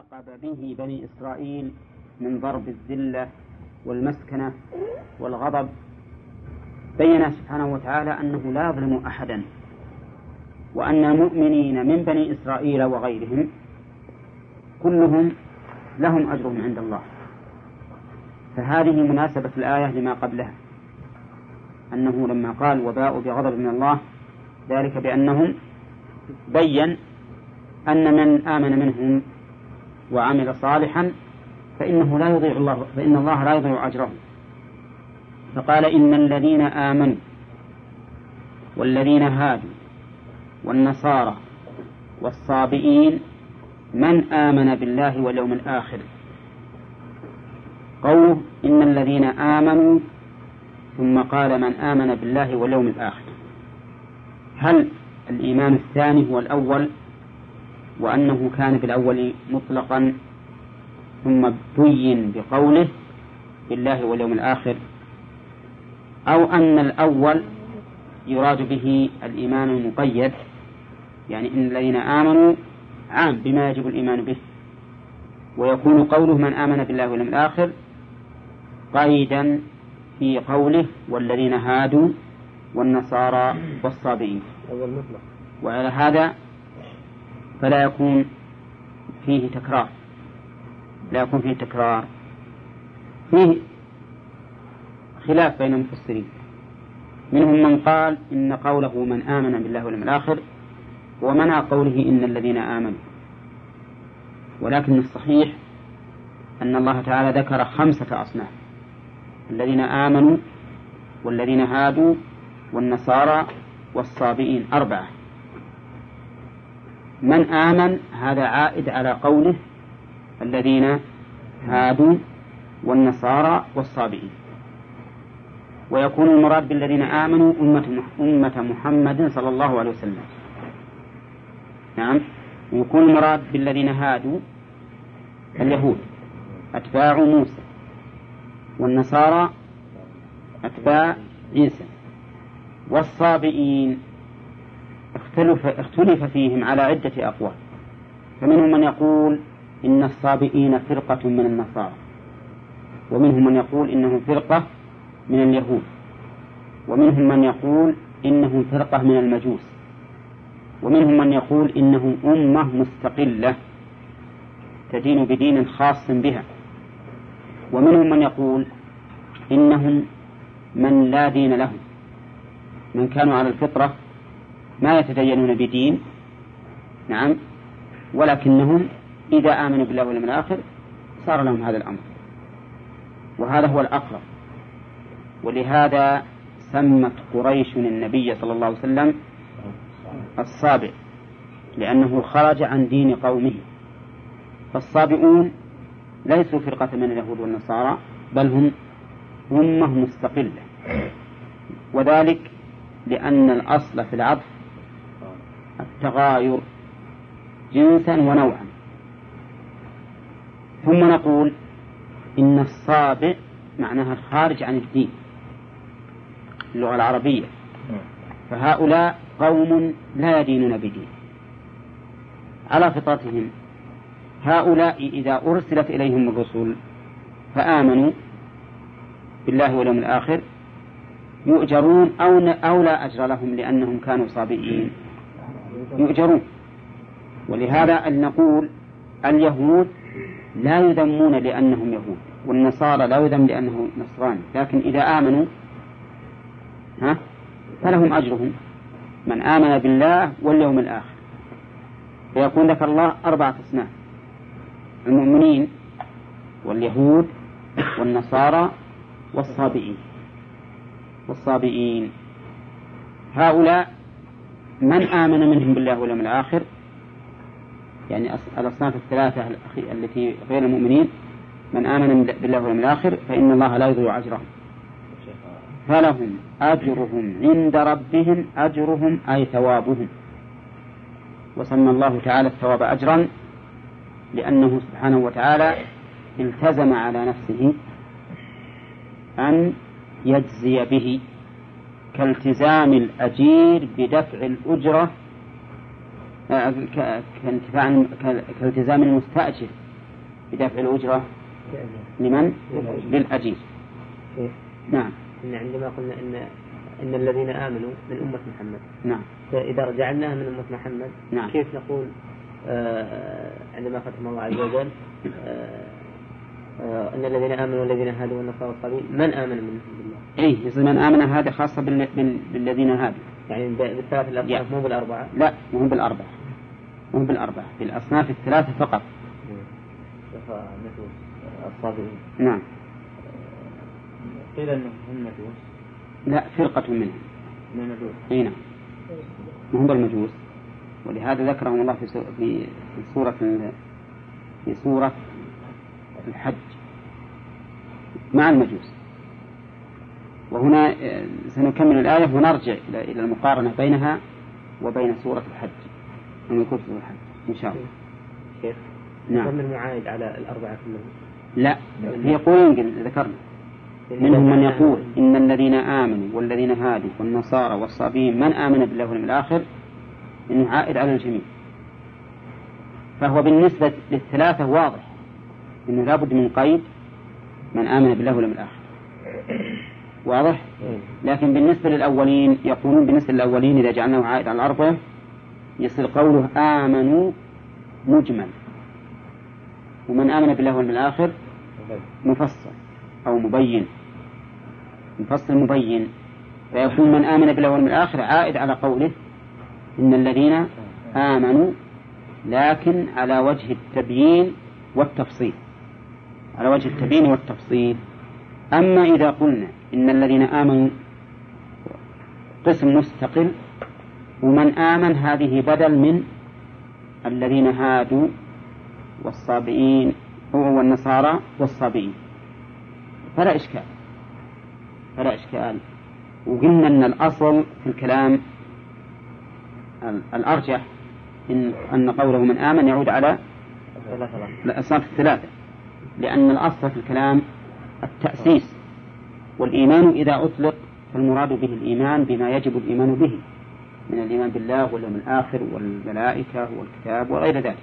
عاقب به بني إسرائيل من ضرب الذلة والمسكنة والغضب. بين سبحانه وتعالى أنه لا يظلم أحدا وأن المؤمنين من بني إسرائيل وغيرهم كلهم لهم أجرهم عند الله. فهذه مناسبة الآية لما قبلها أنه لما قال وباءوا بغضب من الله ذلك بأنهم بين أن من آمن منهم وعمل صالحا فإنه لا يضيع الله فإن الله لا يضيع أجره فقال إن الذين آمنوا والذين هادوا والنصارى والصابئين من آمن بالله واليوم الآخر قوله إن الذين آمنوا ثم قال من آمن بالله واليوم الآخر. هل الإيمان الثاني هو الأول؟ وأنه كان بالأول مطلقا ثم بين بقوله بالله واليوم الآخر أو أن الأول يراد به الإيمان المقيد يعني إن الذين آمنوا عام بما يجب الإيمان به. ويكون قوله من آمن بالله واليوم الآخر قيدا في قوله والذين هادوا والنصارى والصابئين. وعلى هذا فلا يكون فيه تكرار. لا يكون فيه تكرار. فيه خلاف بين المفسرين. منهم من قال إن قوله من آمن بالله واليوم الآخر ومنع قوله إن الذين آمنوا. ولكن الصحيح أن الله تعالى ذكر خمسة أصناف. الذين آمنوا والذين هادوا والنصارى والصابئين أربعة. من آمن هذا عائد على قوله الذين هادوا والنصارى والصابئين. ويكون المراد بالذين آمنوا أمة أمة محمد صلى الله عليه وسلم. نعم. ويكون المراد بالذين هادوا اليهود أتباع موسى والنصارى أتباع عيسى والصابئين اختلف, اختلف فيهم على عدة أقوال. فمنهم من يقول إن الصابئين فرقة من النصارى. ومنهم من يقول إنهم فرقة من اليهود. ومنهم من يقول إنهم فرقة من المجوس. ومنهم من يقول إنهم أمة مستقلة تدين بدين خاص بها. ومنهم من يقول إنهم من لا دين لهم. من كانوا على الفطرة ما يتدينون بدين نعم ولكنهم إذا آمنوا بالله واليوم الآخر صار لهم هذا الأمر. وهذا هو الأقرب. ولهذا سمت قريش النبي صلى الله عليه وسلم الصابئ لأنه خرج عن دين قومه. فالصابئون ليسوا فرقة من اليهود والنصارى بل هم أمة مستقلة. وذلك لأن الأصل في العطف التغاير جنسا ونوعا. ثم نقول إن الصابئ معناها الخارج عن الدين اللغة العربية. فهؤلاء قوم لا يدينون بدين على فطرتهم هؤلاء إذا أرسلت إليهم الرسل فآمنوا بالله واليوم الآخر يؤجرون أو أو لا أجر لهم لأنهم كانوا صابئين. يؤجرون. ولهذا أن نقول اليهود لا يذمون لأنهم يهود والنصارى لا يذم لأنه نصراني لكن إذا آمنوا ها فلهم أجرهم. من آمن بالله واليوم الآخر. فيكون ذكر الله أربعة أصناف. المؤمنين واليهود والنصارى والصابئين. والصابئين. هؤلاء من آمن منهم بالله واليوم الآخر يعني الأصناف الثلاثة التي غير المؤمنين من آمن بالله واليوم الآخر فإن الله لا يضيع أجرهم. فلهم أجرهم عند ربهم أجرهم أي ثوابهم. وسمى الله تعالى الثواب أجرا لأنه سبحانه وتعالى التزم على نفسه أن يجزي به كالتزام الأجير بدفع الأجرة كالتزام المستأجر بدفع الأجرة لمن؟ للأجير نعم إن عندما قلنا إن إن الذين آمنوا من أمة محمد نعم فإذا جعلناها من أمة محمد نعم. كيف نقول آه عندما ختم الله عز وجل آه آه إن الذين آمنوا والذين هادوا والنصارى والصابين من آمن منهم؟ اي يصير من آمن هذا خاصة بال... بال... بالذين هادوا يعني بالثلاث الأصناف مو بالأربعة؟ لا مو بالأربعة. مو بالأربعة. بالاصناف الثلاثة فقط. مثل الصابئين. نعم. قيل إنهم هم مجوس لا فرقة منهم. من المجوس إي نعم. ما هم بالمجوس. ولهذا ذكرهم الله في في سورة في سورة الحج. مع المجوس. وهنا آه، سنكمل الآية ونرجع إلى المقارنة بينها وبين سورة الحج. لما يكون سورة الحج إن شاء الله. كيف؟ نعم. المعايد على الأربعة كلهم لا هي يقولون ذكرنا. منهم من يقول إن الذين آمنوا والذين هادوا والنصارى والصابين من آمن بالله واليوم الآخر؟ إنه عائد على الجميع. فهو بالنسبة للثلاثة واضح أنه لابد من قيد من آمن بالله واليوم الآخر. واضح؟ لكن بالنسبة للأولين يقولون بالنسبة للأولين إذا جعلناه عائد على الأربعة يصير قوله آمنوا مجمل. ومن آمن بالله واليوم الآخر مفصل أو مبين. مفصل مبين. فيكون من آمن بالله واليوم الآخر عائد على قوله إن الذين آمنوا لكن على وجه التبيين والتفصيل. على وجه التبيين والتفصيل. أما إذا قلنا إن الذين آمنوا قسم مستقل ومن آمن هذه بدل من الذين هادوا والصابئين والنصارى والصابئين. فلا إشكال فلا إشكال. وقلنا أن الأصل في الكلام الأرجح إن أن قوله من آمن يعود على الأصناف الثلاثة. لأن الأصل في الكلام التأسيس. والإيمان إذا أطلق فالمراد به الإيمان بما يجب الإيمان به من الإيمان بالله واليوم الآخر والملائكة والكتاب وغير ذلك.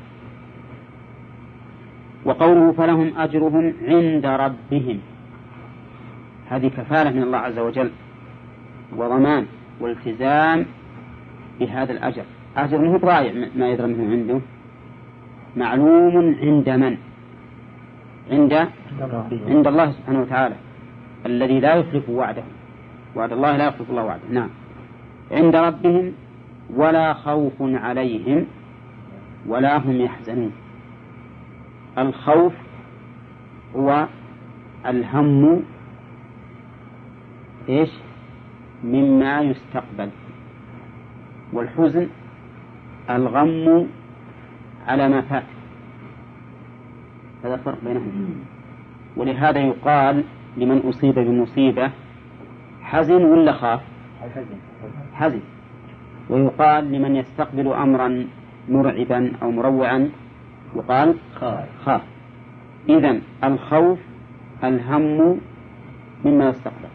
وقوله فلهم أجرهم عند ربهم هذه كفالة من الله عز وجل وضمان والتزام بهذا الأجر. أجر مو ضايع ما يدرى منه عنده. معلوم عند من؟ عند عند الله سبحانه وتعالى. الذي لا يخلف وعده. وعد الله لا يخلف الله وعده. نعم. عند ربهم ولا خوف عليهم ولا هم يحزنون. الخوف هو الهم إيش؟ مما يستقبل. والحزن الغم على ما فات. هذا الفرق بينهم. ولهذا يقال لمن أصيب بمصيبة حزن ولا خاف؟ حزن. ويقال لمن يستقبل أمرا مرعبا أو مروعا يقال خاف. إذا الخوف الهم مما يستقبل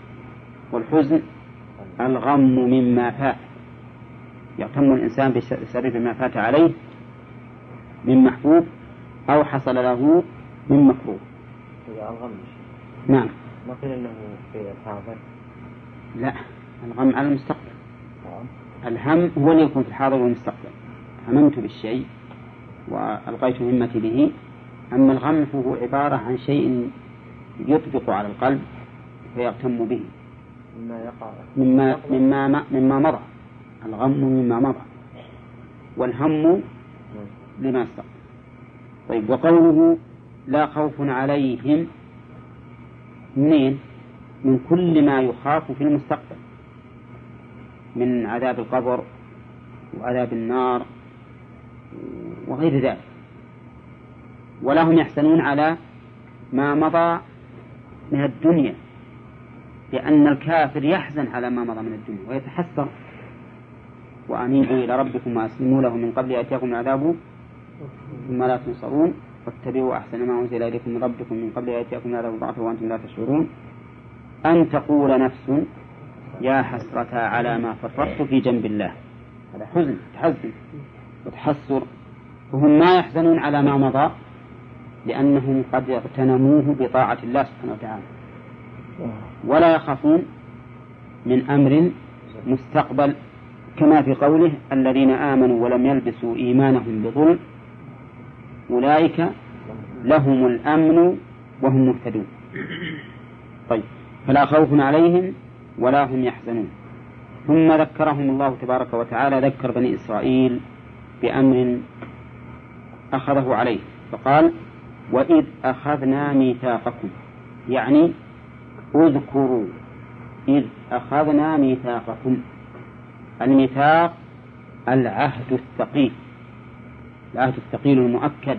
والحزن الغم مما فات. يغتم الإنسان بسبب ما فات عليه من محبوب أو حصل له من مكروه. نعم. ما قيل أنه في الحاضر لا الغم على المستقبل. الهم هو اللي يكون في الحاضر والمستقبل. هممت بالشيء وألقيت همتي به. أما الغم فهو عبارة عن شيء يطبق على القلب فيغتم به. مما يقع. مما مما مما مضى. الغم مما مضى. والهم لما استقبل. طيب وقوله لا خوف عليهم منين من كل ما يخاف في المستقبل من عذاب القبر وعذاب النار وغير ذلك. ولا هم يحزنون على ما مضى من الدنيا لأن الكافر يحزن على ما مضى من الدنيا ويتحسر. وأنيبوا إلى ربكم وأسلموا له من قبل يأتيكم العذاب ثم لا تنصرون. واتبعوا أحسن ما أنزل إليكم من ربكم من قبل يأتيكم العذاب ضعفا وأنتم لا تشعرون. أن تقول نفس يا حسرة على ما فرطت في جنب الله. هذا حزن تحزن. وتحسر وهم ما يحزنون على ما مضى لأنهم قد اغتنموه بطاعة الله سبحانه وتعالى. ولا يخافون من أمر مستقبل كما في قوله الذين آمنوا ولم يلبسوا إيمانهم بظلم. أولئك لهم الأمن وهم مهتدون. طيب فلا خوف عليهم ولا هم يحزنون. ثم ذكرهم الله تبارك وتعالى ذكر بني إسرائيل بأمر أخذه عليه. فقال وإذ أخذنا ميثاقكم يعني اذكروا إذ أخذنا ميثاقكم الميثاق العهد الثقيل. العهد الثقيل المؤكد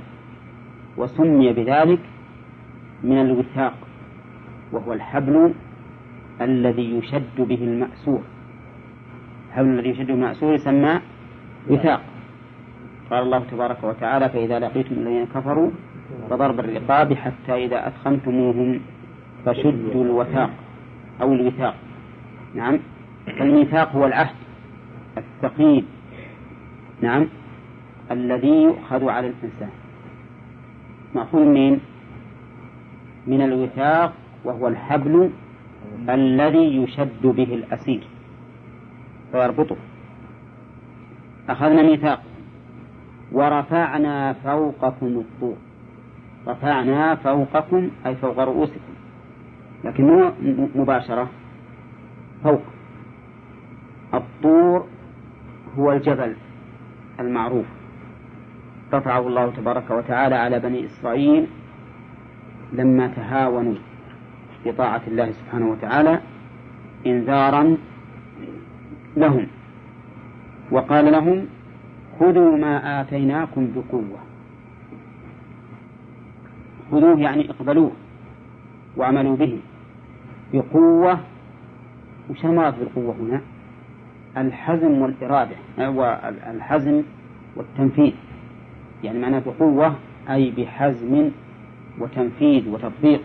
وسمي بذلك من الوثاق وهو الحبل الذي يشد به المأسور. الحبل الذي يشد به المأسور يسمى وثاق. قال الله تبارك وتعالى فإذا لقيتم الذين كفروا فضرب الرقاب حتى إذا أثخنتموهم فشدوا الوثاق أو الوثاق. نعم. الميثاق هو العهد الثقيل. نعم. الذي يؤخذ على الإنسان. مأخوذ من من الوثاق وهو الحبل الذي يشد به الأسير. فيربطه. أخذنا ميثاق. ورفعنا فوقكم الطور. رفعنا فوقكم أي فوق رؤوسكم. لكن مو مباشرة. فوق. الطور هو الجبل المعروف. رفعه الله تبارك وتعالى على بني إسرائيل لما تهاونوا بطاعة الله سبحانه وتعالى إنذارا لهم. وقال لهم خذوا ما آتيناكم بقوة. خذوه يعني اقبلوه واعملوا به. بقوة وش المراد بالقوة هنا؟ الحزم والإرادة والحزم والتنفيذ. يعني معناه بقوة أي بحزم وتنفيذ وتطبيق.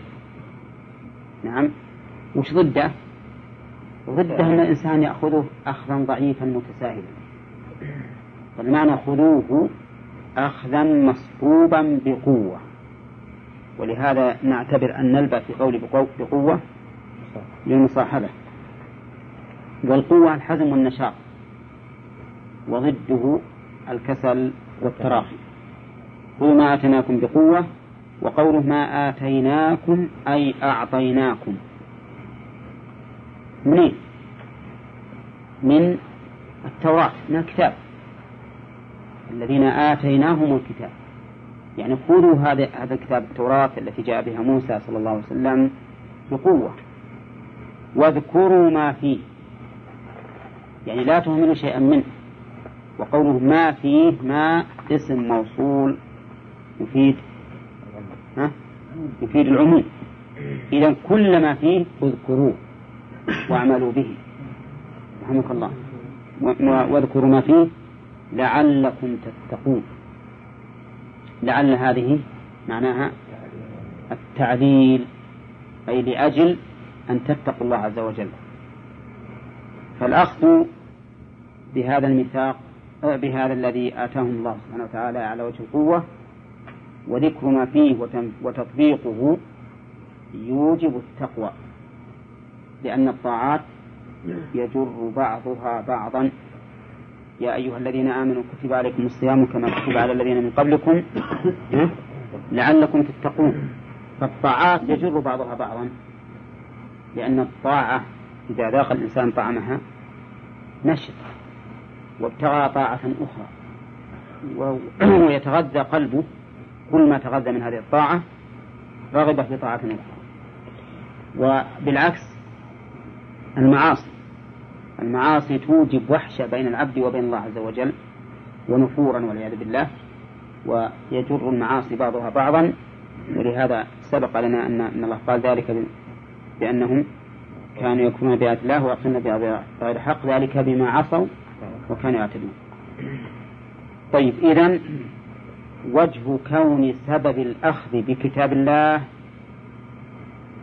نعم. وش ضده؟ ضده أن الإنسان يأخذه أخذا ضعيفا متساهلا. والمعنى خذوه أخذا مصحوبا بقوة. ولهذا نعتبر أن نلبى في قول بقوة للمصاحبة. والقوة الحزم والنشاط وضده الكسل والتراخي. خذوا ما آتيناكم بقوة وقوله ما آتيناكم أي أعطيناكم. منين؟ من التوراة من الكتاب. الذين آتيناهم الكتاب. يعني خذوا هذا هذا الكتاب التوراة التي جاء بها موسى صلى الله عليه وسلم بقوة. واذكروا ما فيه. يعني لا تهملوا شيئا منه. وقوله ما فيه ما اسم موصول. يفيد. ها؟ يفيد العموم. إذا كل ما فيه اذكروه واعملوا به. رحمك الله. واذكروا ما فيه لعلكم تتقون. لعل هذه معناها التعليل. أي لأجل أن تتقوا الله عز وجل. فالأخذ بهذا الميثاق بهذا الذي آتاهم الله سبحانه وتعالى على وجه القوة وذكر ما فيه وتطبيقه يوجب التقوى لأن الطاعات يجر بعضها بعضا. يا أيها الذين آمنوا كتب عليكم الصيام كما كتب على الذين من قبلكم لعلكم تتقون. فالطاعات يجر بعضها بعضا لأن الطاعة إذا ذاق الإنسان طعمها نشط وابتغى طاعة أخرى ويتغذى قلبه كل ما تغذى من هذه الطاعة رغب في طاعة أخرى وبالعكس المعاصي. المعاصي توجب وحشة بين العبد وبين الله عز وجل ونفورا والعياذ بالله ويجر المعاصي بعضها بعضا. ولهذا سبق لنا أن أن الله قال ذلك بأنهم كانوا يكفرون بآيات الله ويقتلون بغير حق ذلك بما عصوا وكانوا يعتدون. طيب إذا وجه كون سبب الأخذ بكتاب الله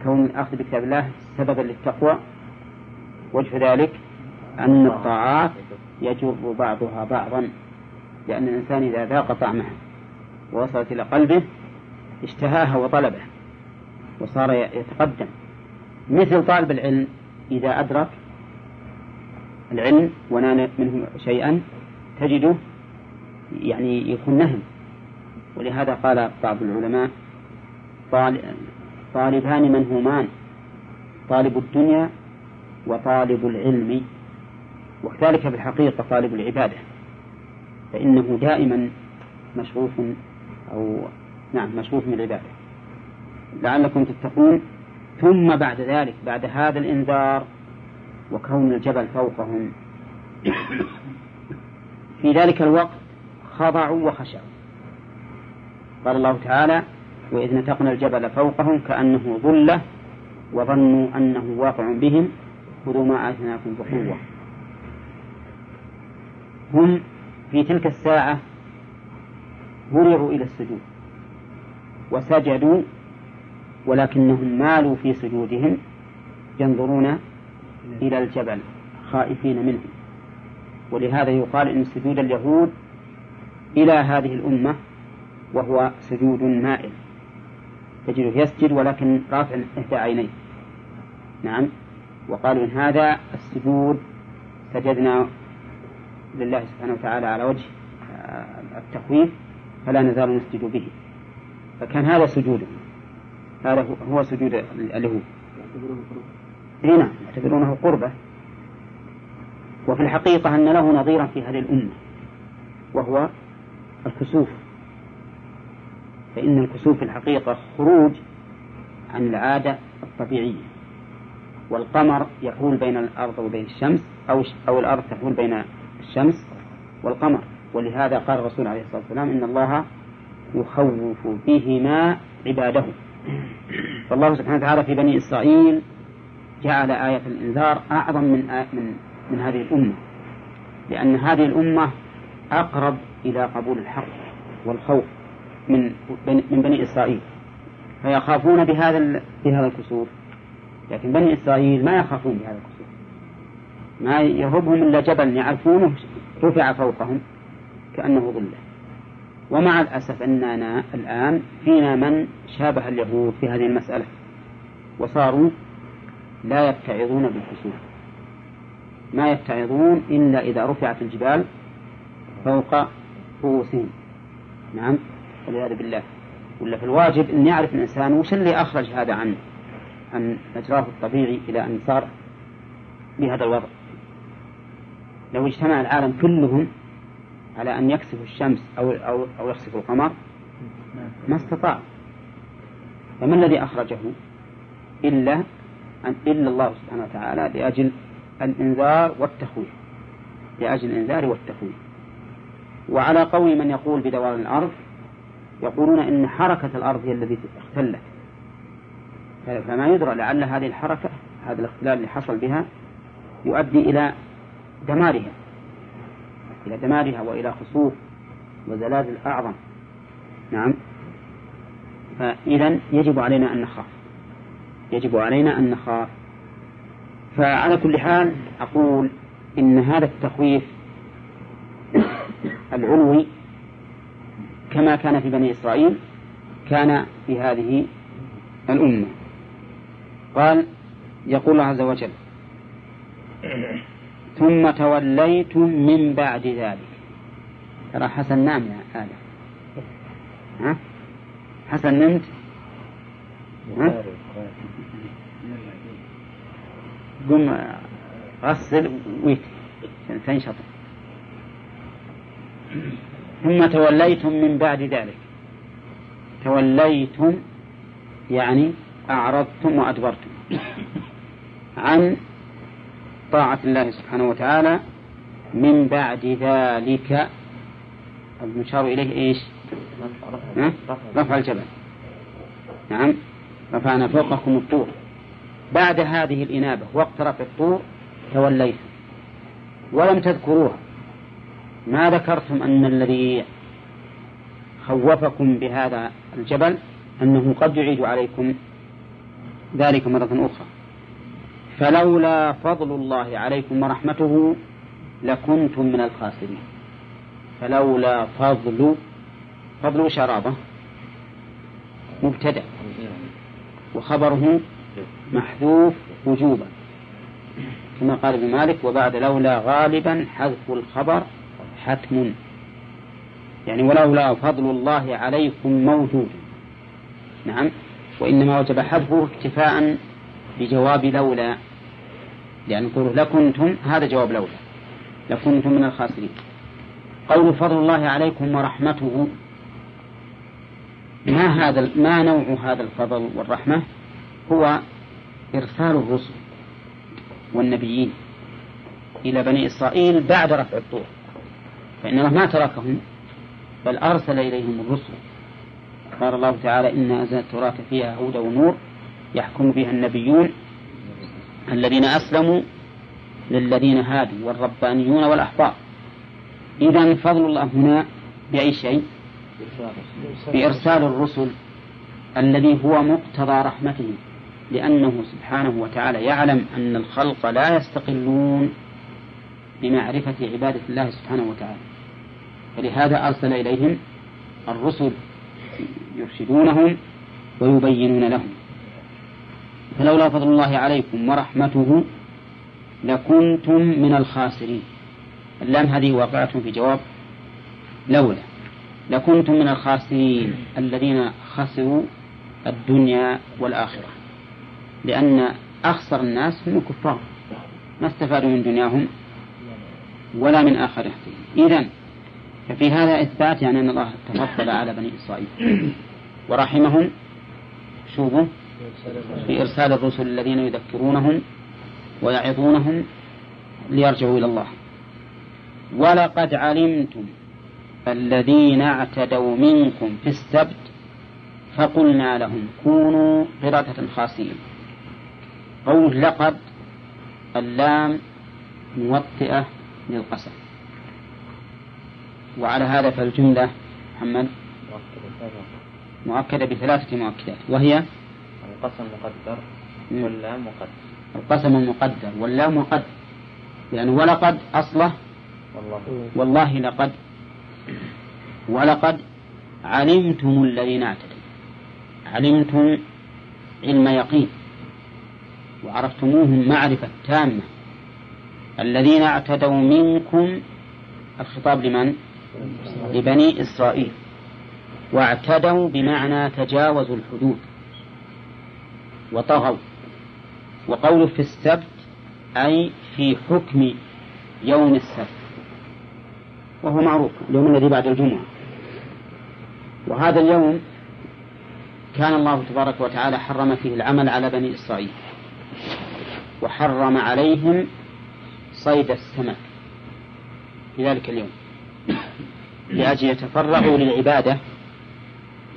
كون الأخذ بكتاب الله سببا للتقوى. وجه ذلك أن الطاعات يجر بعضها بعضا لأن الإنسان إذا ذاق طعمها ووصلت إلى قلبه اشتهاها وطلبه وصار يتقدم. مثل طالب العلم إذا أدرك العلم ونال منه شيئا تجده يعني يكون نهم. ولهذا قال بعض العلماء طالبان منهومان طالب الدنيا وطالب العلم وكذلك في الحقيقة طالب العبادة فإنه دائما مشغوف أو نعم مشغوف بالعبادة لعلكم تتقون. ثم بعد ذلك بعد هذا الإنذار وكون الجبل فوقهم في ذلك الوقت خضعوا وخشعوا. قال الله تعالى وإذ نتقنا الجبل فوقهم كأنه ظلة وظنوا أنه واقع بهم خذوا ما آتيناكم بقوة هم في تلك الساعة مرغوا إلى السجود وسجدوا ولكنهم مالوا في سجودهم ينظرون إلى الجبل خائفين منه. ولهذا يقال إن سجود اليهود إلى هذه الأمة وهو سجود مائل. تجده يسجد ولكن رافع إحدى عينيه. نعم. وقالوا إن هذا السجود سجدنا لله سبحانه وتعالى على وجه التخويف فلا نزال نسجد به. فكان هذا سجوده هذا هو سجود اليهود إي نعم يعتبرونه قربة. وفي الحقيقة أن له نظيرا في هذه الأمة وهو الكسوف. فإن الكسوف في الحقيقة خروج عن العادة الطبيعية والقمر يحول بين الأرض وبين الشمس أو أو الأرض تحول بين الشمس والقمر. ولهذا قال الرسول عليه الصلاة والسلام إن الله يخوف بهما عباده. فالله سبحانه وتعالى في بني إسرائيل جعل آية الإنذار أعظم من من من هذه الأمة. لأن هذه الأمة أقرب إلى قبول الحق والخوف. من من بني إسرائيل. فيخافون بهذا بهذا الكسوف لكن بني إسرائيل ما يخافون بهذا الكسوف ما يهبهم إلا جبل يعرفونه رفع فوقهم كأنه ظله ومع الأسف أننا الآن فينا من شابه اليهود في هذه المسألة. وصاروا لا يتعظون بالكسوف ما يتعظون إلا إذا رفعت الجبال فوق رؤوسهم. نعم. والعياذ بالله. ولا في الواجب أن يعرف الإنسان وش اللي أخرج هذا عن عن مجراه الطبيعي إلى أن صار بهذا الوضع. لو اجتمع العالم كلهم على أن يكسف الشمس أو أو أو يخسف القمر ما استطاع. فما الذي أخرجه إلا أن إلا الله سبحانه وتعالى لأجل الإنذار والتخويف. لأجل الإنذار والتخويف. وعلى قول من يقول بدوران الأرض يقولون إن حركة الأرض هي التي اختلت. فما يدرى لعل هذه الحركة هذا الاختلال اللي حصل بها يؤدي إلى دمارها. إلى دمارها وإلى خسوف وزلازل أعظم. نعم. فإذا يجب علينا أن نخاف. يجب علينا أن نخاف. فعلى كل حال أقول إن هذا التخويف العلوي كما كان في بني إسرائيل كان في هذه الأمة. قال يقول الله عز وجل ثم توليتم من بعد ذلك. ترى حسن نام يا آدم. ها؟ حسن نمت؟ ها؟ قم غسل ويت تنشط. ثم توليتم من بعد ذلك. توليتم يعني أعرضتم وأدبرتم عن طاعة الله سبحانه وتعالى من بعد ذلك. المشار إليه إيش؟ رفع الجبل. نعم. رفعنا فوقكم الطور. بعد هذه الإنابة وقت رفع الطور توليتم. ولم تذكروها. ما ذكرتم أن الذي خوفكم بهذا الجبل أنه قد يعيد عليكم ذلك مرة أخرى. فلولا فضل الله عليكم ورحمته لكنتم من الخاسرين. فلولا فضل فضل شرابة مبتدأ وخبره محذوف وجوبا. كما قال ابن مالك وبعد لولا غالبا حذف الخبر حتم. يعني ولولا فضل الله عليكم موجود. نعم. وإنما وجب حذفه اكتفاء بجواب لولا. لأن قوله لكنتم هذا جواب لولا. لكنتم من الخاسرين. قول فضل الله عليكم ورحمته. ما هذا ما نوع هذا الفضل والرحمة؟ هو إرسال الرسل والنبيين إلى بني إسرائيل بعد رفع الطور. فإن الله ما تركهم بل أرسل إليهم الرسل. قال الله تعالى إن أنزلنا التوراة فيها هدى ونور يحكم بها النبيون الذين أسلموا للذين هادوا والربانيون والأحبار. إذا فضل الله هنا بأي شيء؟ بإرسال الرسل الذي هو مقتضى رحمته لأنه سبحانه وتعالى يعلم أن الخلق لا يستقلون بمعرفة عبادة الله سبحانه وتعالى. فلهذا أرسل إليهم الرسل يرشدونهم ويبينون لهم. فلولا فضل الله عليكم ورحمته لكنتم من الخاسرين. اللام هذه واقعة في جواب. لولا لكنتم من الخاسرين الذين خسروا الدنيا والآخرة. لأن أخسر الناس هم الكفار. ما استفادوا من دنياهم ولا من آخرتهم. إذا ففي هذا إثبات يعني أن الله تفضل على بني إسرائيل. ورحمهم شوفوا في إرسال الرسل الذين يذكرونهم ويعظونهم ليرجعوا إلى الله. ولقد علمتم الذين اعتدوا منكم في السبت فقلنا لهم كونوا قردة خاسئين قول لقد اللام موطئة للقسم. وعلى هذا فالجملة محمد مؤكدة بثلاثة مؤكدات وهي القسم مقدر واللام مقدر. القسم مقدر واللام مقدر لأنه ولقد أصله والله, والله لقد ولقد علمتم الذين اعتدوا علمتم علم يقين وعرفتموهم معرفة تامة. الذين اعتدوا منكم الخطاب لمن؟ لبني إسرائيل واعتدوا بمعنى تجاوزوا الحدود وطغوا. وقوله في السبت أي في حكم يوم السبت وهو معروف اليوم الذي بعد الجمعة. وهذا اليوم كان الله تبارك وتعالى حرم فيه العمل على بني إسرائيل وحرم عليهم صيد السمك في ذلك اليوم. لأجل يتفرغوا للعبادة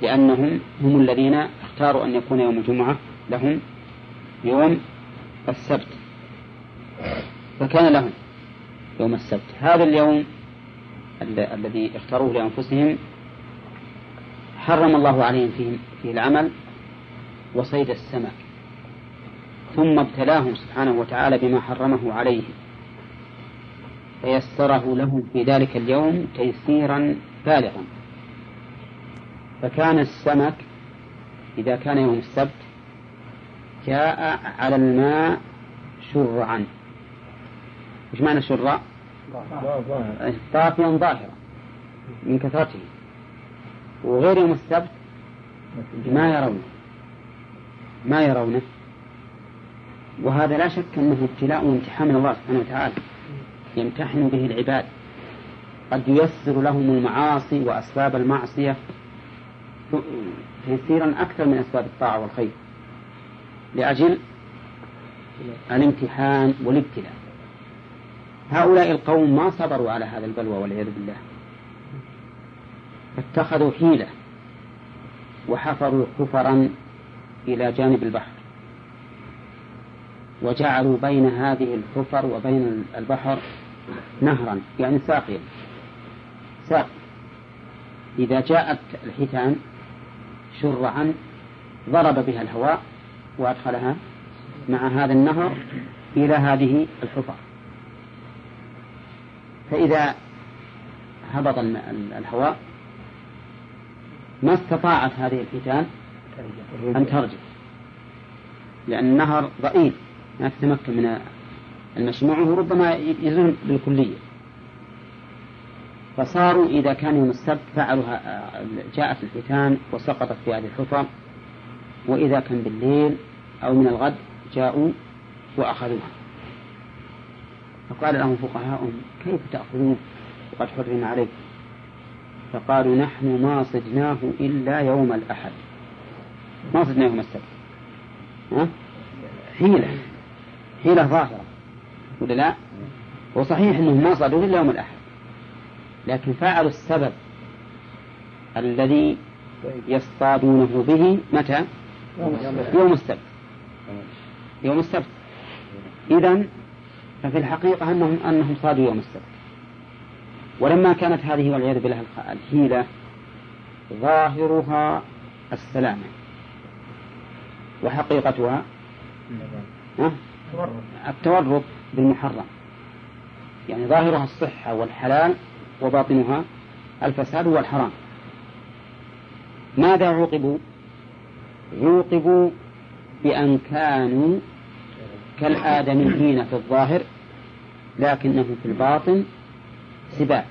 لأنهم هم الذين اختاروا أن يكون يوم الجمعة لهم يوم السبت. فكان لهم يوم السبت. هذا اليوم الذي اختاروه لأنفسهم حرم الله عليهم فيه, فيه العمل وصيد السمك ثم ابتلاهم سبحانه وتعالى بما حرمه عليهم. فيسره لهم في ذلك اليوم تيسيرا بالغا. فكان السمك إذا كان يوم السبت جاء على الماء شرعا. وش معنى شرع؟ طافيا ظاهرا من كثرته. وغير يوم السبت ما يرونه ما يرونه. وهذا لا شك أنه ابتلاء وامتحان من الله سبحانه وتعالى. يمتحن به العباد. قد ييسر لهم المعاصي وأسباب المعصية تيسيرا أكثر من أسباب الطاعة والخير. لأجل الامتحان والابتلاء. هؤلاء القوم ما صبروا على هذا البلوى والعياذ بالله. فاتخذوا حيلة وحفروا حفرا إلى جانب البحر. وجعلوا بين هذه الحفر وبين البحر نهرا يعني ساقيا. ساق. إذا جاءت الحيتان شرعا ضرب بها الهواء وأدخلها مع هذا النهر إلى هذه الحفر. فإذا هبط الهواء ما استطاعت هذه الحيتان أن ترجع لأن النهر ضئيل. ما تتمكن من المشي معه ربما يزول بالكلية. فصاروا إذا كان يوم السبت فعلوا جاءت الحيتان وسقطت في هذه الحفر وإذا كان بالليل أو من الغد جاءوا وأخذوها. فقال لهم فقهاؤهم كيف تأخذون؟ وقد حرم عليكم. فقالوا نحن ما صدناه إلا يوم الأحد. ما صدنا يوم السبت. ها؟ حيلة حيلة ظاهرة. ولا لا؟ وصحيح أنهم ما صادوا إلا يوم الأحد. لكن فعلوا السبب الذي يصطادونه به متى؟ يوم السبت. يوم السبت. إذا ففي الحقيقة أنهم أنهم صادوا يوم السبت. ولما كانت هذه والعياذ بالله الحيلة ظاهرها السلامة. وحقيقتها؟ التورط بالمحرم. يعني ظاهرها الصحة والحلال وباطنها الفساد والحرام. ماذا عوقبوا؟ عوقبوا بأن كانوا كالآدميين في الظاهر لكنهم في الباطن سباع.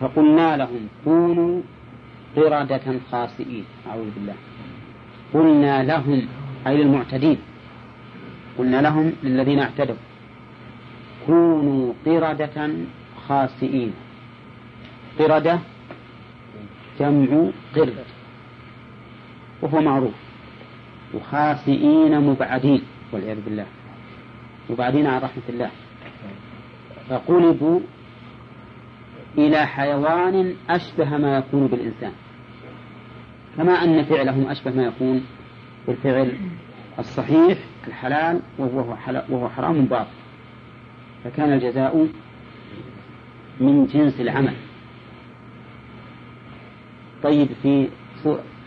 فقلنا لهم كونوا قردة خاسئين. أعوذ بالله. قلنا لهم أي للمعتدين. قلنا لهم للذين اعتدوا كونوا قردة خاسئين. قردة جمع قرد وهو معروف. وخاسئين مبعدين والعياذ بالله. مبعدين عن رحمة الله. فقلبوا إلى حيوان أشبه ما يكون بالإنسان. كما أن فعلهم أشبه ما يكون بالفعل الصحيح. الحلال وهو, وهو حرام باطل. فكان الجزاء من جنس العمل. طيب في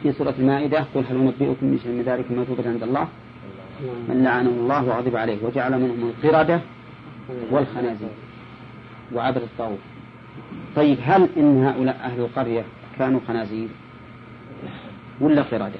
في سورة المائدة قل هل ننبئكم من شر من ذلك مثوبة عند الله؟ من لعنه الله وغضب عليه وجعل منهم القردة والخنازير وعبد الطاغوت. طيب هل إن هؤلاء أهل القرية كانوا خنازير ولا قردة؟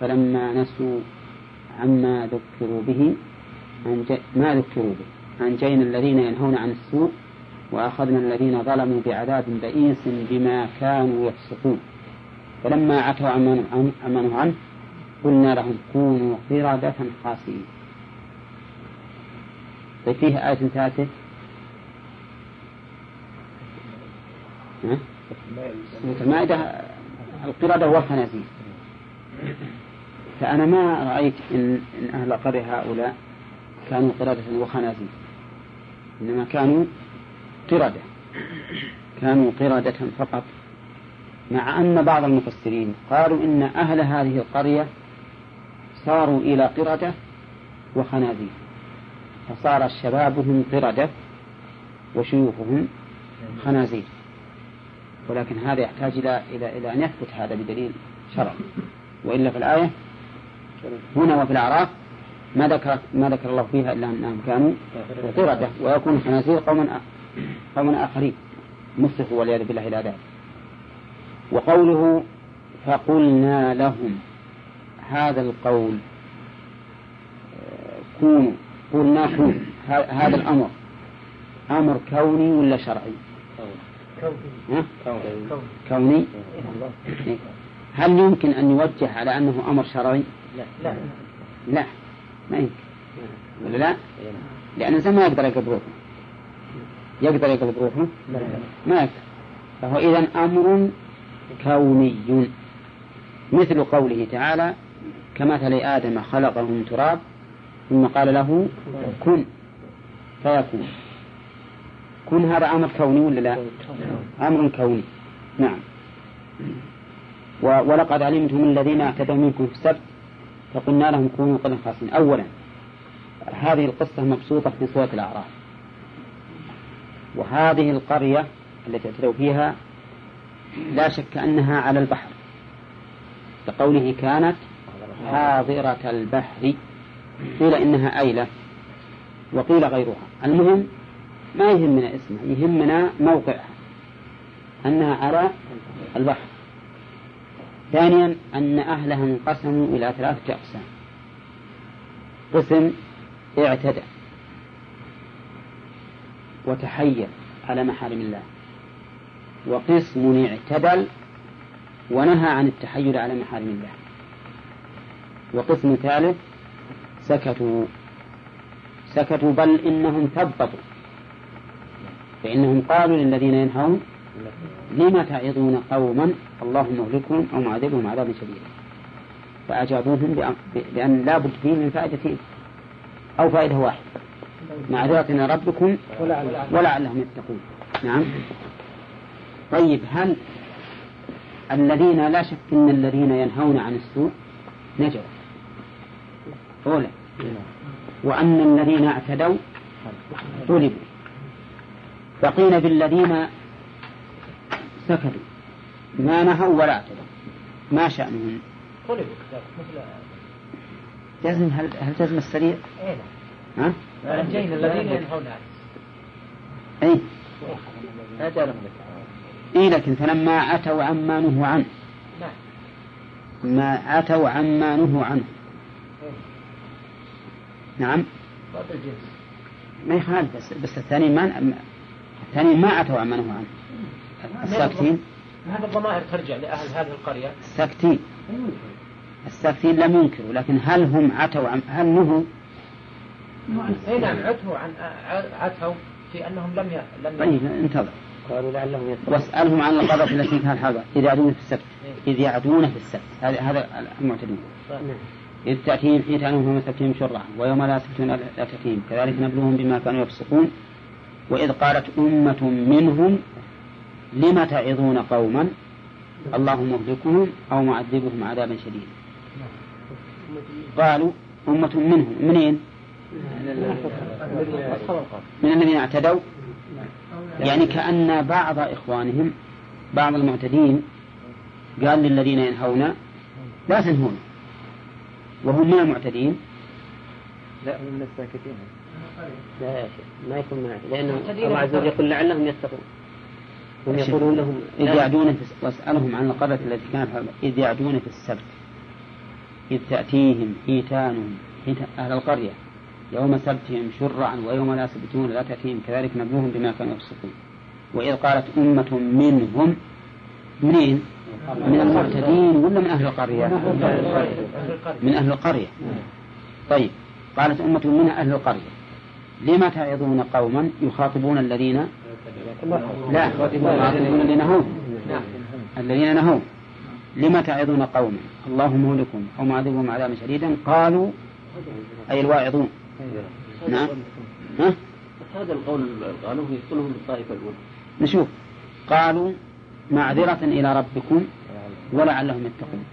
فلما نسوا عما ذكروا به ما ذكروا به. أنجينا الذين ينهون عن السوء وأخذنا الذين ظلموا بعذاب بئيس بما كانوا يفسقون. فلما عتوا عما نهوا عنه قلنا لهم كونوا قردة خاسئين. طيب فيه آية ثالثة المائدة القردة والخنازير. فأنا ما رأيت إن, إن أهل القرية هؤلاء كانوا قردة وخنازير إنما كانوا قردة كانوا قردة فقط. مع أن بعض المفسرين قالوا إن أهل هذه القرية صاروا إلى قردة وخنازير فصار شبابهم قردة وشيوخهم خنازير. ولكن هذا يحتاج إلى إلى إلى أن يثبت هذا بدليل شرعي. وإلا في الآية هنا وفي الأعراف ما ذكر ما ذكر الله فيها إلا أنهم كانوا قردة ويكون خنازير قوما قوما آخرين. مسخوا والعياذ بالله إلى ذلك. وقوله فقلنا لهم هذا القول كونوا قلنا كونوا هذا الأمر. أمر كوني ولا شرعي؟ كوني. كوني. هل يمكن أن يوجه على أنه أمر شرعي؟ لا. لا. لا ما يمكن. ولا لا؟ لأن الإنسان ما يقدر يقبض روحه. يقدر يقبض روحه؟ ما يقدر. فهو إذا أمر كوني. مثل قوله تعالى كمثل آدم خلقه من تراب ثم قال له كن. فيكون. كن هذا أمر كوني ولا لا؟ أمر كوني. نعم. ولقد علمتم الذين اعتدوا منكم في السبت فقلنا لهم كونوا قد خاسرين. أولا هذه القصة مبسوطة في سورة الأعراف. وهذه القرية التي اعتدوا فيها لا شك أنها على البحر. لقوله كانت حاضرة البحر قيل إنها أيلة وقيل غيرها. المهم ما يهمنا اسمها يهمنا موقعها أنها على البحر. ثانيا أن أهلها انقسموا إلى ثلاثة أقسام. قسم اعتدى وتحير على محارم الله. وقسم اعتدل ونهى عن التحير على محارم الله. وقسم ثالث سكتوا. سكتوا بل إنهم ثبطوا. فإنهم قالوا للذين ينهون لم تعظون قوما الله مهلكهم أو معذبهم عذابا شديدا. فأجابوهم بأن لا بد فيه من فائدتين. أو فائدة واحدة. معذرة ربكم ولعلهم يتقون. نعم. طيب هل الذين لا شك أن الذين ينهون عن السوء نجوا؟ أولى وأن الذين اعتدوا طلبوا. بقينا بالذين سكتوا ما نهوا ولا اعتدوا ما شأنهم. طلبوا مثل جزم هل هل جزم السريع؟ إيه ها؟ أنجينا الذين ينهون عنه أي لا تعلم إيه لكن فلما أتوا عما نهوا عنه. نعم ما أتوا عما نهوا عنه. إيه. نعم ما يخالف بس بس الثاني ما الثاني ما أتوا عما نهوا عنه. الساكتين. هذا الضمائر ترجع لأهل هذه القرية. الساكتين. الساكتين لم ينكروا لكن هل هم عتوا عن هل نهوا اي نعم عتوا عن عتوا في أنهم لم ي... لم طيب انتظر. قالوا لعلهم يتقون. واسألهم عن القضاء التي كان حاضر إذ يعدون في السبت. إذ يعدون في السبت. هذا هذا المعتدون. نعم. إذ تأتيهم حيتانهم يوم سبتهم شرعا ويوم لا سبتهم لا تأتيهم. كذلك نبلوهم بما كانوا يفسقون. وإذ قالت أمة منهم لم تعظون قوما الله مهلكهم أو معذبهم عذابا شديدا. قالوا أمة منهم منين؟ من الذين اعتدوا؟ يعني كأن بعض إخوانهم بعض المعتدين قال للذين ينهون لا تنهون وهم من المعتدين. لا هم من الساكتين. لا يا شيخ ما يكون من لأنه الله عز وجل يقول لعلهم يتقون. هم يقولون لهم إذ يعدون في واسألهم عن القرية التي كانت إذ يعدون في السبت. إذ تأتيهم حيتانهم حيتان أهل القرية. يوم سبتهم شرعا ويوم لا سبتون لا تأتيهم. كذلك نبلوهم بما كانوا يفسقون. وإذ قالت أمة منهم منين؟ من المعتدين ولا من أهل القرية؟ من أهل القرية. طيب قالت أمة من أهل القرية. لما تعظون قوما يخاطبون الذين لا الذين نهوا الذين نهوا لما تعظون قوما الله مهلكهم. أو معذبهم عذابا شديدا. قالوا أي الواعظون. نعم. ها؟ هذا القول قالوه يدخلهم الطائفة الأولى. نشوف. قالوا معذرة إلى ربكم ولعلهم يتقون.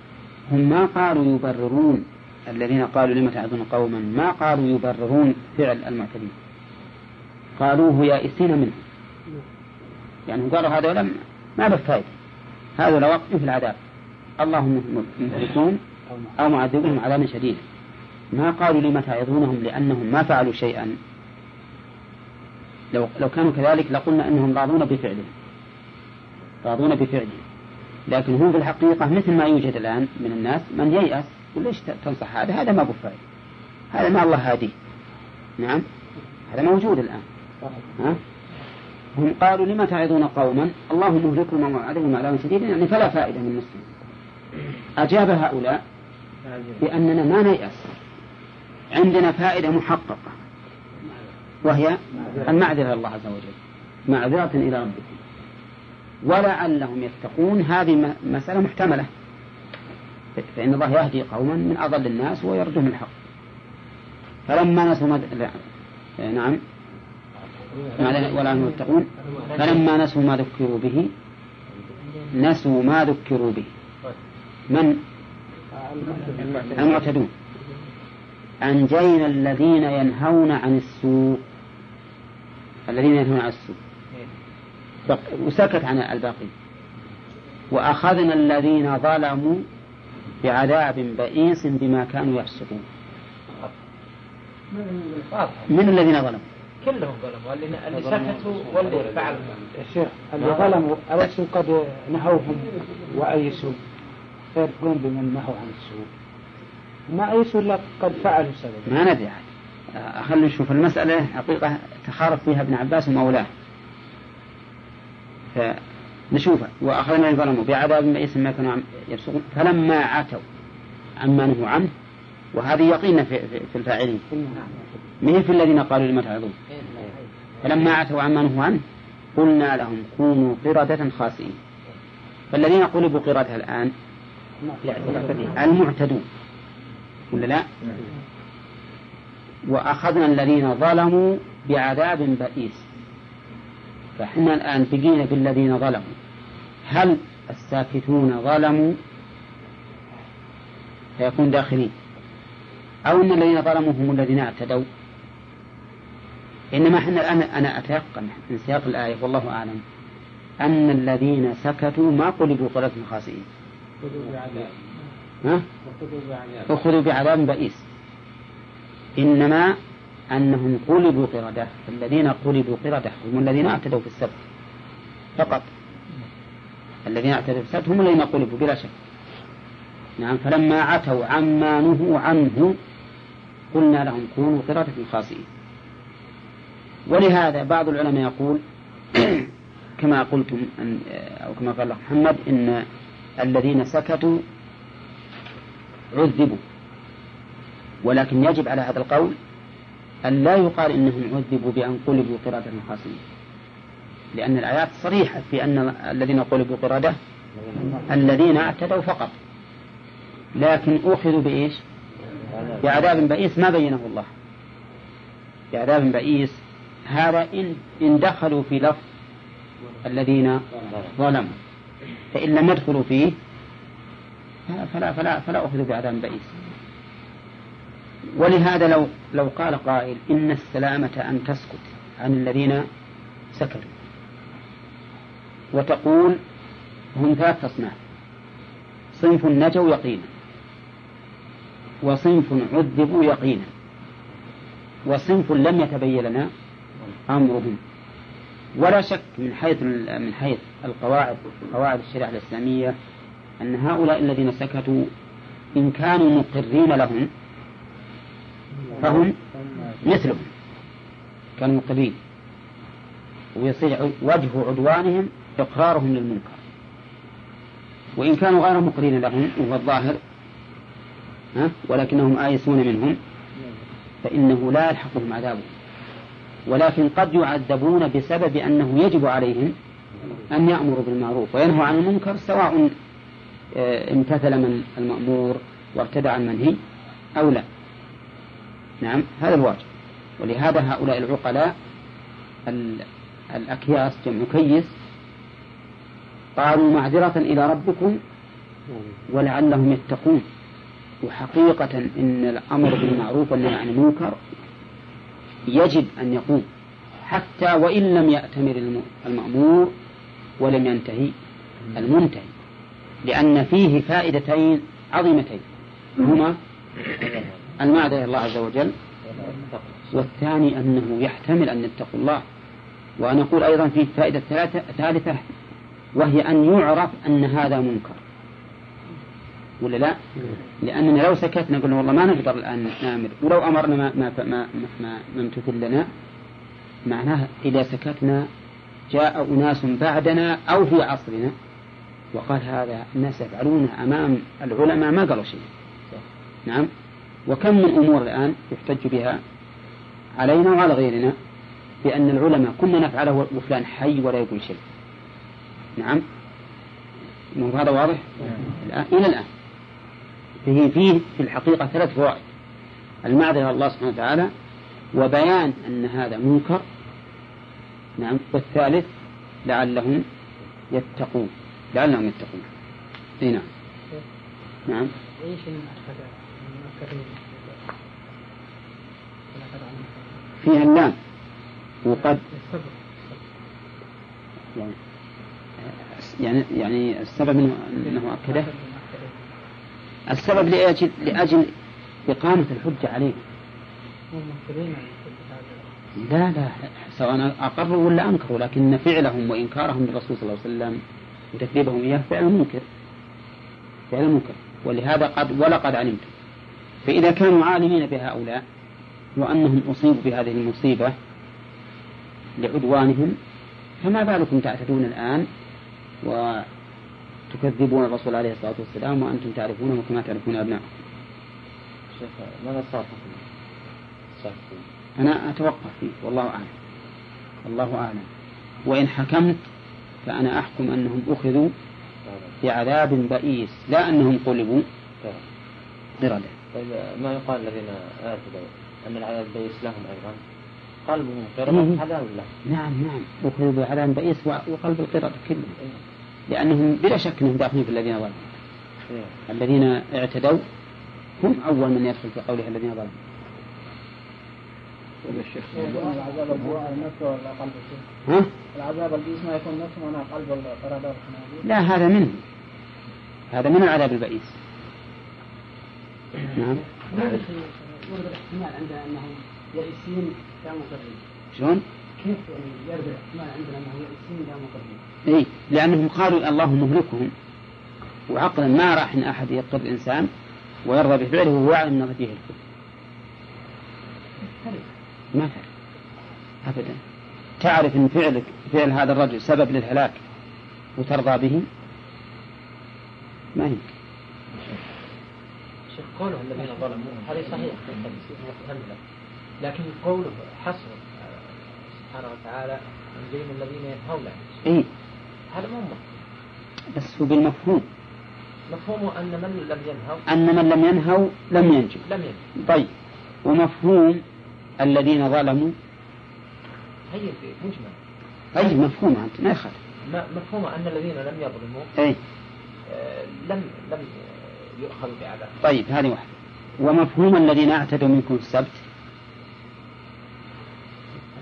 هم ما قالوا يبررون. الذين قالوا لم تعظون قوما ما قالوا يبررون فعل المعتدين. قالوه يائسين منه. يعني قالوا هذا ما له فائدة هذا وقت في العذاب اللهم مهلكون أو معذبهم عذابا شديدا. ما قالوا لم تعظونهم لأنهم ما فعلوا شيئا. لو لو كانوا كذلك لقلنا أنهم راضون بفعلهم راضون بفعلهم لكن هم في الحقيقة مثل ما يوجد الآن من الناس من ييأس وليش تنصح هذا؟ هذا ما بفعل هذا ما الله هاديه نعم؟ هذا موجود الآن. ها؟ هم قالوا لما تعظون قوما؟ الله مهلكهم ومعذبهم عذابا شديدا يعني فلا فائدة من المسلم أجاب هؤلاء بأننا ما نيأس. عندنا فائدة محققة. وهي المعذرة إلى الله عز وجل. معذرة إلى ربكم ولعلهم يتقون. هذه مسألة محتملة. فإن الله يهدي قوما من أضل الناس ويرجوهم الحق. فلما نسوا. نعم. ولا هم يتقون. فلما نسوا ما ذكروا به نسوا ما ذكروا به. من؟ المعتدون. أنجينا الذين ينهون عن السوء. الذين ينهون عن السوء. وسكت عن الباقين وأخذنا الذين ظلموا بعذاب بئيس بما كانوا يفسقون. من الذين ظلموا؟ كلهم ظلموا. اللي, اللي سكتوا واللي فعلوا. يا شيخ اللي ظلموا أليسوا قد نهوهم وأيسوا فيرفقون بمن نهوا عن السوء. ما أيسوا إلا قد فعلوا سبب ما ندري خلينا نشوف المسألة حقيقة تخارف فيها ابن عباس ومولاه. فنشوفها. وأخذنا الظلموا. بعذاب بئيس ما كانوا يفسقون فلما عتوا عما نهوا عنه وهذه يقينا في, في الفاعلين. من في الذين قالوا لما تعظون فلما عتوا عما نهوا عنه قلنا لهم كونوا قردة خاسئين. فالذين قلبوا قردة الآن المعتدون. ولا لا؟ وأخذنا الذين ظلموا بعذاب بئيس. فإحنا الآن بقينا بالذين ظلموا. هل الساكتون ظلموا؟ فيكون داخلين. أو أن الذين ظلموا هم الذين اعتدوا. إنما إحنا الآن أنا أتيقن من سياق الآية والله أعلم أن الذين سكتوا ما قلبوا قلة خاسئين؟ أخذوا بعذاب بئيس. إنما أنهم قلبوا قردة الذين قلبوا قردة هم الذين اعتدوا في السبت فقط. الذين اعتدوا في السبت هم الذين قلبوا بلا شك. نعم فلما عتوا عما نهوا عنه قلنا لهم كونوا قردة خاسئين. ولهذا بعض العلماء يقول كما قلتم أن أو كما قال محمد إن الذين سكتوا عذبوا. ولكن يجب على هذا القول أن لا يقال إنهم عذبوا بأن قلبوا قردة خاسئين. لأن الآيات صريحة في أن الذين قلبوا قردة الذين اعتدوا فقط. لكن أخذوا بإيش؟ بعذاب بئيس ما بينه الله. بعذاب بئيس. هذا إن, إن دخلوا في لفظ الذين ظلموا. فإن لم يدخلوا فيه فلا فلا فلا أخذوا بعذاب بئيس. ولهذا لو لو قال قائل إن السلامة أن تسكت عن الذين سكتوا. وتقول هم ثلاث أصناف. صنف نجوا يقينا وصنف عذبوا يقينا. وصنف لم يتبين لنا أمرهم ولا شك من حيث من حيث القواعد قواعد الشريعة الإسلامية أن هؤلاء الذين سكتوا إن كانوا مقرين لهم فهم مثلهم كانوا مقرين. ويصير وجه عدوانهم إقرارهم للمنكر. وإن كانوا غير مقرين لهم وهو الظاهر ولكنهم آيسون منهم. فإنه لا يلحقهم عذابهم ولكن قد يعذبون بسبب أنه يجب عليهم أن يأمروا بالمعروف وينهوا عن المنكر سواء آه، امتثل من المأمور وارتدع المنهي أو لا. نعم هذا الواجب. ولهذا هؤلاء العقلاء الأكياس جمع كيس قالوا معذرة إلى ربكم ولعلهم يتقون. وحقيقة إن الأمر بالمعروف والنهي عن المنكر يجب أن يقوم حتى وإن لم يأتمر المأمور ولم ينتهي المنتهي لأن فيه فائدتين عظيمتين هما المعذرة إلى الله عز وجل والثاني أنه يحتمل أن يتقوا الله. وأنا أقول أيضا فيه فائدة ثالثة وهي أن يعرف أن هذا منكر. ولا لا؟ لأننا لو سكتنا قلنا والله ما نقدر الآن نامر ولو أمرنا ما ما ما ما, ما امتثل لنا معناه إذا سكتنا جاء أناس بعدنا أو في عصرنا وقال هذا الناس يفعلونه أمام العلماء ما قالوا شيء. نعم؟ وكم من أمور الآن يحتج بها علينا وعلى غيرنا بأن العلماء كنا نفعله وفلان حي ولا يقول شيء. نعم؟ هذا واضح؟ الآن إلى الآن. فيه فيه في الحقيقة ثلاث فوائد. المعذرة الله سبحانه وتعالى وبيان أن هذا منكر نعم والثالث لعلهم يتقون لعلهم يتقون. أي نعم. نعم. فيها اللام وقد يعني يعني السبب إنه أكده. السبب لاجل لأجل إقامة الحجة عليه. لا لا سواء اقروا ولا انكروا لكن فعلهم وإنكارهم للرسول صلى الله عليه وسلم وتكذيبهم إياه فعل منكر. فعل منكر. ولهذا قد ولقد علمتم فإذا كانوا عالمين بهؤلاء وأنهم أصيبوا بهذه المصيبة لعدوانهم فما بالكم تعتدون الآن؟ وتكذبون الرسول عليه الصلاة والسلام وأنتم تعرفونه كما تعرفون أبناءكم شيخ ماذا صار أنا أتوقف فيه والله أعلم. الله أعلم. وإن حكمت فأنا أحكم أنهم أخذوا بعذاب بئيس لا أنهم قلبوا قردة طيب ما يقال الذين آتوا أن العذاب بئيس لهم أيضا؟ قلبهم قردة عذاب الله نعم نعم. أخذوا بعذاب بئيس وقلب القردة كله. لأنهم بلا شك أنهم داخلين في الذين ظلموا. الذين اعتدوا هم أول من يدخل في قوله الذين ظلموا. الشيخ العذاب نفسه ولا قلب ها؟ العذاب البئيس ما يكون نفسه وأنا قلب لا هذا منه. هذا من العذاب البئيس. نعم. ورد الاحتمال عندنا أنهم يئسين لا مقرين شلون؟ كيف يعني يرد الاحتمال عندنا انهم يئسين لا مقرين اي لأنهم قالوا الله مهلكهم. وعقلا ما راح إن أحد يقر إنسان ويرضى بفعله وهو يعلم إنه فيه الكفر ما فرق ابدا. تعرف إن فعلك فعل هذا الرجل سبب للهلاك وترضى به؟ ما يمكن. شيخ قوله الذين ظلموا هذه صحيح لكن قوله حصر سبحانه وتعالى أنجينا الذين ينهون إي. هذا مو. بس هو بالمفهوم. مفهومه أن من لم ينهوا أن من لم ينهوا لم ينجو لم ينهوا طيب. ومفهوم الذين ظلموا؟ هي مجمل. أي مفهوم أنت؟ ما يخالف. مفهومه أن الذين لم يظلموا أي. آه، لم لم يؤخذوا بعذاب. طيب هذه واحدة. ومفهوم الذين اعتدوا منكم السبت؟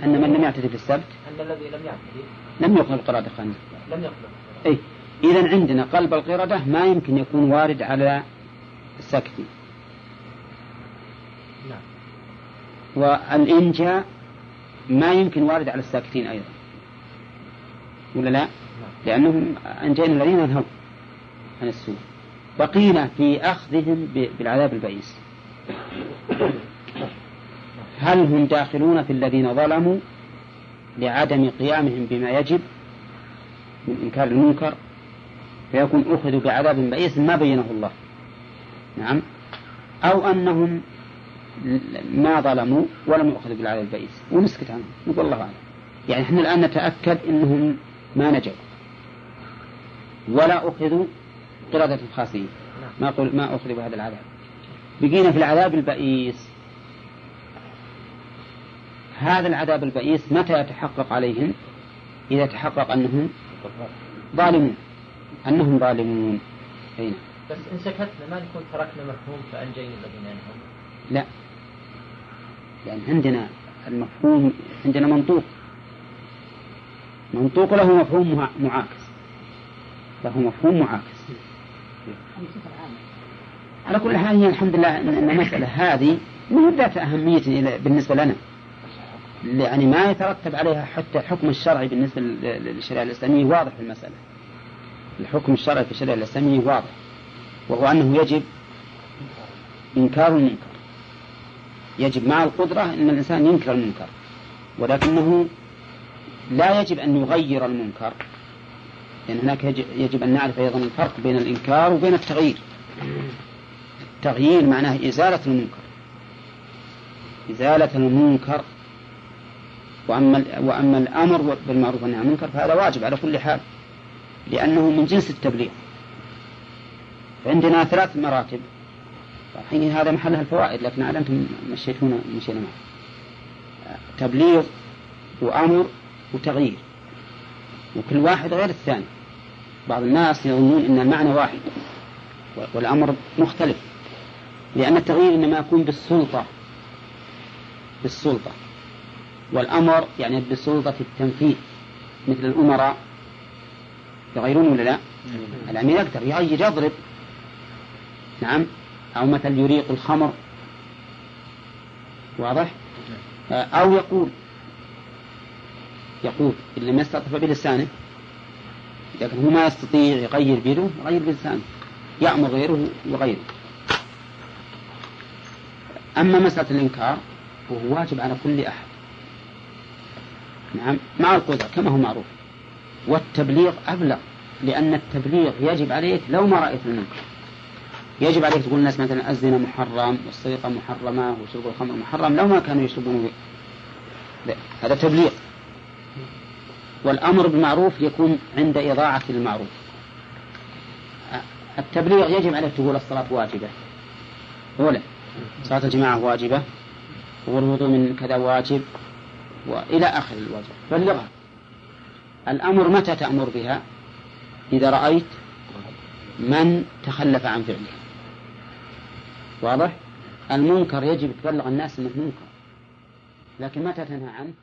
أن من لم يعتد في السبت أن الذي لم يعتدي لم يقبل قرادة خانة. لم يقبل. أي إذا عندنا قلب القردة ما يمكن يكون وارد على الساكتين نعم. والإنجاء ما يمكن وارد على الساكتين أيضا. ولا لا؟ لأنهم أنجينا الذين نهوا عن السوء. بقينا في أخذهم بالعذاب البئيس. هل هم داخلون في الذين ظلموا لعدم قيامهم بما يجب من إنكار المنكر؟ فيكون أخذوا بعذاب بئيس ما بينه الله. نعم. أو أنهم ما ظلموا ولم يؤخذوا بالعذاب البئيس. ونسكت عنهم. نقول الله أعلم. يعني إحنا الآن نتأكد أنهم ما نجوا. ولا أخذوا قردة الخاسئين ما ما أخذوا بهذا العذاب. بقينا في العذاب البئيس. هذا العذاب البئيس متى يتحقق عليهم؟ إذا تحقق أنهم ظالمون. أنهم ظالمون. أين بس إن سكتنا ما نكون تركنا مفهوم فأنجينا الذين ينهون؟ لا. لأن عندنا المفهوم عندنا منطوق. منطوق له مفهوم مع- معاكس. له مفهوم معاكس. على كل حال هي الحمد لله إن المسألة هذه ما هي ذات أهمية بالنسبة لنا. يعني ما يترتب عليها حتى الحكم الشرعي بالنسبة لل- للشريعة الإسلامية واضح في المسألة. الحكم الشرعي في الشريعة الإسلامية واضح وهو أنه يجب إنكار المنكر. يجب مع القدرة أن الإنسان ينكر المنكر ولكنه لا يجب أن يغير المنكر. لأن هناك يجب, يجب أن نعرف أيضا الفرق بين الإنكار وبين التغيير. التغيير معناه إزالة المنكر. إزالة المنكر وأما وأما الأمر بالمعروف والنهي عن المنكر فهذا واجب على كل حال لأنه من جنس التبليغ. عندنا ثلاث مراتب. الحين هذا محلها الفوائد لكن عاد أنتم مشيتونا مشينا معه تبليغ وأمر وتغيير. وكل واحد غير الثاني. بعض الناس يظنون أن المعنى واحد والأمر مختلف. لأن التغيير إنما يكون بالسلطة. بالسلطة. والأمر يعني بسلطة التنفيذ مثل الأمراء يغيرون ولا لا؟ الأمير يقدر يغير يضرب. نعم. أو مثل يريق الخمر. واضح؟ أو يقول يقول إن لم يستطع بلسانه لكن هو ما يستطيع يغير بيده يغير بلسانه. يأمر غيره وغيره أما مسألة الإنكار وهو واجب على كل أحد. نعم. مع القدرة كما هو معروف. والتبليغ أبلغ لأن التبليغ يجب عليك لو ما رأيت المنكر يجب عليك تقول الناس مثلا الزنا محرم والسرقة محرمة وشرب الخمر محرم لو ما كانوا يشربون هذا تبليغ. والأمر بالمعروف يكون عند إضاعة المعروف. التبليغ يجب عليك تقول الصلاة واجبة. أولا صلاة الجماعة واجبة. والوضوء من كذا واجب. وإلى آخر الواجب بلغها الأمر متى تأمر بها؟ إذا رأيت من تخلف عن فعله. واضح؟ المنكر يجب تبلغ الناس أنه منكر لكن متى تنهى عنه؟